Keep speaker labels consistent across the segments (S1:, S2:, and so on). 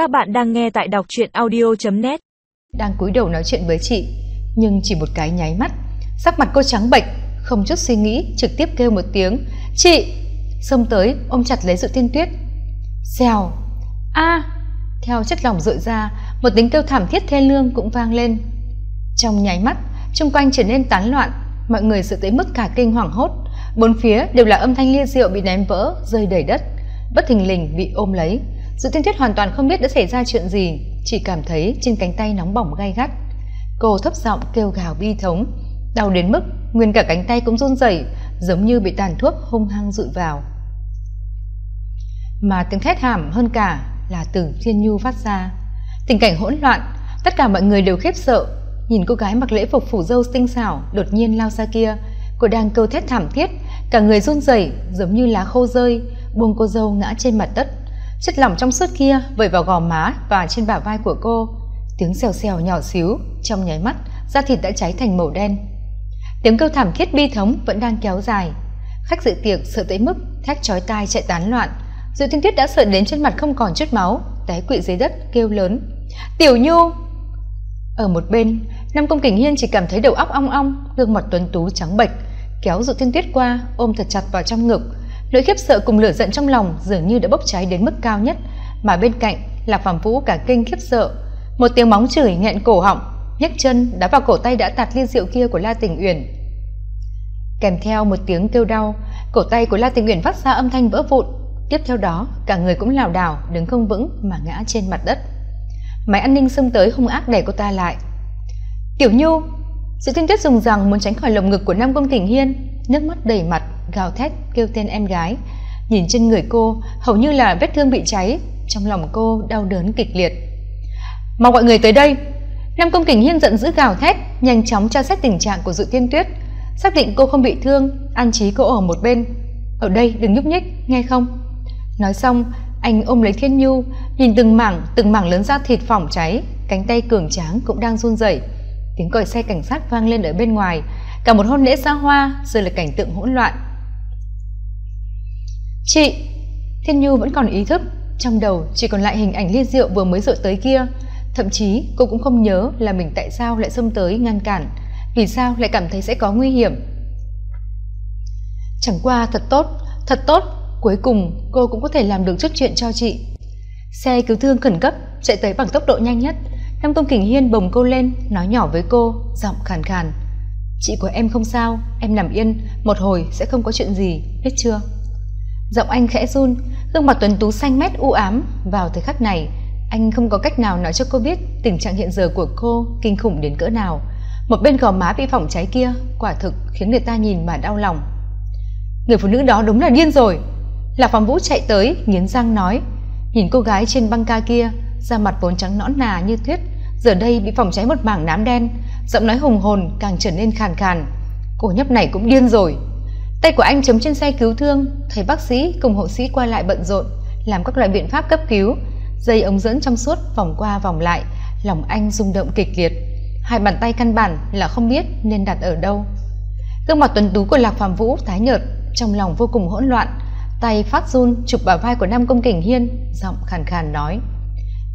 S1: Các bạn đang nghe tại đọc truyện audio.net
S2: Đang cúi đầu nói chuyện với chị, Nhưng chỉ một cái nháy mắt, Sắc mặt cô trắng bệch, Không chút suy nghĩ, trực tiếp kêu một tiếng, Chị, Xông tới, ôm chặt lấy dự tiên tuyết. Xèo. A, Theo chất lỏng rội ra, Một tiếng kêu thảm thiết thê lương cũng vang lên. Trong nháy mắt Trung quanh trở nên tán loạn, Mọi người sợ tới mức cả kinh hoảng hốt. Bốn phía đều là âm thanh lia rượu bị ném vỡ, Rơi đầy đất. Bất thình lình bị ôm lấy. Dự tiên tuyết hoàn toàn không biết đã xảy ra chuyện gì, Chỉ cảm thấy trên cánh tay nóng bỏng gai gắt. Cô thấp giọng kêu gào bi thống, Đau đến mức nguyên cả cánh tay cũng run rẩy, Giống như bị tàn thuốc hung hăng dụi vào. Mà tiếng thét hàm hơn cả là từ thiên nhu phát ra. Tình cảnh hỗn loạn, Tất cả mọi người đều khiếp sợ. Nhìn cô gái mặc lễ phục phủ dâu tinh xảo Đột nhiên lao ra kia, Cô đang kêu thét thảm thiết, Cả người run rẩy giống như lá khô rơi, Buông cô dâu ngã trên mặt đất chất lỏng trong suốt kia vẩy vào gò má và trên bả vai của cô. Tiếng xèo xèo nhỏ xíu trong nháy mắt, da thịt đã cháy thành màu đen. Tiếng kêu thảm thiết bi thống vẫn đang kéo dài. Khách dự tiệc sợ tới mức thét chói tai chạy tán loạn. Dự thiên tuyết đã sợ đến trên mặt không còn chút máu, té quỵ dưới đất, kêu lớn. Tiểu nhu! Ở một bên, nam công kình hiên chỉ cảm thấy đầu óc ong ong, gương mặt tuấn tú trắng bệch, kéo dự thiên tuyết qua, ôm thật chặt vào trong ngực nỗi khiếp sợ cùng lửa giận trong lòng dường như đã bốc cháy đến mức cao nhất, mà bên cạnh là phạm vũ cả kinh khiếp sợ. Một tiếng móng chửi nghẹn cổ họng, nhấc chân, đá vào cổ tay đã tạt ly rượu kia của la tình uyển. Kèm theo một tiếng kêu đau, cổ tay của la tình uyển phát ra âm thanh vỡ vụn. Tiếp theo đó, cả người cũng lảo đảo, đứng không vững mà ngã trên mặt đất. Máy an ninh xông tới hung ác đẩy cô ta lại. Tiểu nhu! Sự tinh tuyết dùng rằng muốn tránh khỏi lồng ngực của nam công tỉnh hiên, nước mắt đầy mặt gào thét kêu tên em gái. Nhìn trên người cô, hầu như là vết thương bị cháy, trong lòng cô đau đớn kịch liệt. Mong mọi người tới đây. Nam công kình hiên giận dữ gào thét, nhanh chóng tra xét tình trạng của dự tiên tuyết. Xác định cô không bị thương, an trí cô ở một bên. Ở đây, đừng nhúc nhích, nghe không? Nói xong, anh ôm lấy thiên nhu, nhìn từng mảng từng mảng lớn da thịt phỏng cháy, cánh tay cường tráng cũng đang run rẩy. Tiếng còi xe cảnh sát vang lên ở bên ngoài, cả một hôn lễ xa hoa rồi là cảnh tượng hỗn loạn chị, thiên nhu vẫn còn ý thức. Trong đầu, chỉ còn lại hình ảnh ly rượu vừa mới rượu tới kia. Thậm chí, cô cũng không nhớ là mình tại sao lại xông tới ngăn cản. Vì sao lại cảm thấy sẽ có nguy hiểm? Chẳng qua thật tốt thật tốt. Cuối cùng, cô cũng có thể làm được chút chuyện cho chị. Xe cứu thương khẩn cấp, chạy tới bằng tốc độ nhanh nhất. Nam công kình hiên bồng cô lên, nói nhỏ với cô, giọng khàn khàn. Chị của em không sao, em nằm yên, một hồi sẽ không có chuyện gì, biết chưa? Giọng anh khẽ run, gương mặt tuấn tú xanh mét u ám vào thời khắc này. Anh không có cách nào nói cho cô biết tình trạng hiện giờ của cô kinh khủng đến cỡ nào. Một bên gò má bị phỏng cháy kia, quả thực khiến người ta nhìn mà đau lòng. Người phụ nữ đó đúng là điên rồi. Là phạm vũ chạy tới, nghiến răng nói, nhìn cô gái trên băng ca kia, da mặt vốn trắng nõn nà như tuyết, giờ đây bị phỏng cháy một mảng nám đen, giọng nói hùng hồn càng trở nên khàn khàn. Cô nhóc này cũng điên rồi tay của anh chống trên xe cứu thương, thấy bác sĩ cùng hộ sĩ qua lại bận rộn, làm các loại biện pháp cấp cứu. Dây ống dẫn trong suốt vòng qua vòng lại, lòng anh rung động kịch liệt. Hai bàn tay căn bản là không biết nên đặt ở đâu. Gương mặt tuấn tú của lạc phàm vũ tái nhợt, trong lòng vô cùng hỗn loạn. Tay phát run chụp vào vai của nam công kình hiên, giọng khàn khàn nói,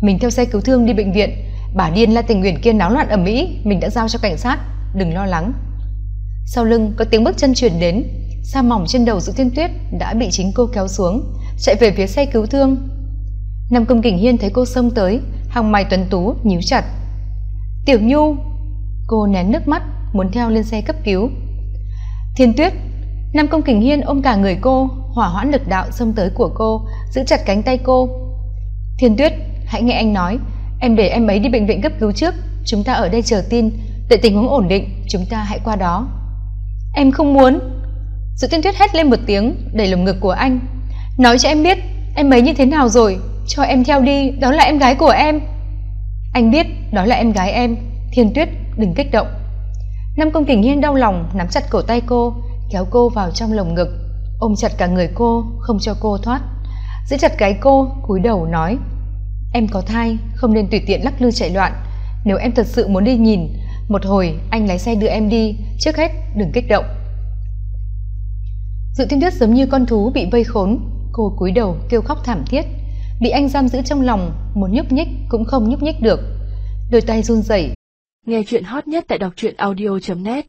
S2: mình theo xe cứu thương đi bệnh viện. Bà điên la tình nguyện kia náo loạn ở mỹ mình đã giao cho cảnh sát, đừng lo lắng. Sau lưng có tiếng bước chân truyền đến sa mỏng trên đầu giữ thiên tuyết đã bị chính cô kéo xuống, chạy về phía xe cứu thương. Nam công kình hiên thấy cô xông tới, hàng mày tuấn tú, nhíu chặt. Tiểu nhu! Cô nén nước mắt, muốn theo lên xe cấp cứu. Thiên tuyết! Nam công kình hiên ôm cả người cô, hỏa hoãn lực đạo xông tới của cô, giữ chặt cánh tay cô. Thiên tuyết, hãy nghe anh nói, em để em ấy đi bệnh viện cấp cứu trước, chúng ta ở đây chờ tin, đợi tình huống ổn định, chúng ta hãy qua đó. Em không muốn sự tiên tuyết hét lên một tiếng, đẩy lồng ngực của anh. Nói cho em biết, em ấy như thế nào rồi? Cho em theo đi, đó là em gái của em. Anh biết, đó là em gái em. Thiên tuyết, đừng kích động. Nam công kình hiên đau lòng, nắm chặt cổ tay cô, kéo cô vào trong lồng ngực. Ôm chặt cả người cô, không cho cô thoát. Giữ chặt cái cô, cúi đầu nói, em có thai, không nên tùy tiện lắc lư chạy loạn. Nếu em thật sự muốn đi nhìn, một hồi anh lái xe đưa em đi, trước hết đừng kích động dự thiên tuyết giống như con thú bị vây khốn. Cô cúi đầu kêu khóc thảm thiết. Bị anh giam giữ trong lòng, muốn nhúc nhích cũng không nhúc nhích được. Đôi tay run rẩy.
S1: Nghe chuyện hot nhất tại đọc truyện audio net.